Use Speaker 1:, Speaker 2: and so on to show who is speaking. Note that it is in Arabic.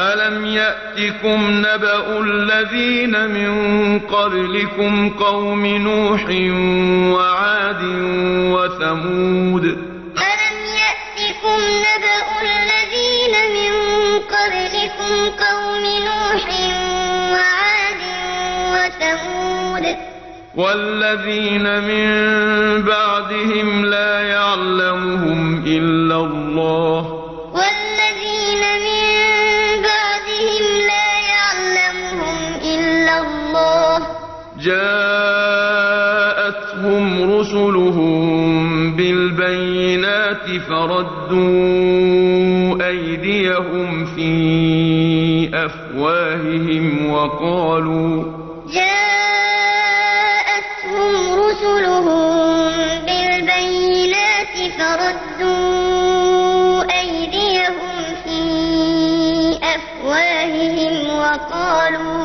Speaker 1: ألم يأتكم نبأ الذين من قبلكم قوم نوح وعاد وثمود
Speaker 2: ألم يأتكم نبأ الذين من قبلكم قوم نوح وعاد وثمود
Speaker 1: والذين من بعدهم لا يعلمهم إلا الله جاءتهم رسلهم بالبينات فردوا أيديهم في أفواههم وقالوا
Speaker 2: جاءتهم رسلهم بالبينات فردوا أيديهم في أفواههم وقالوا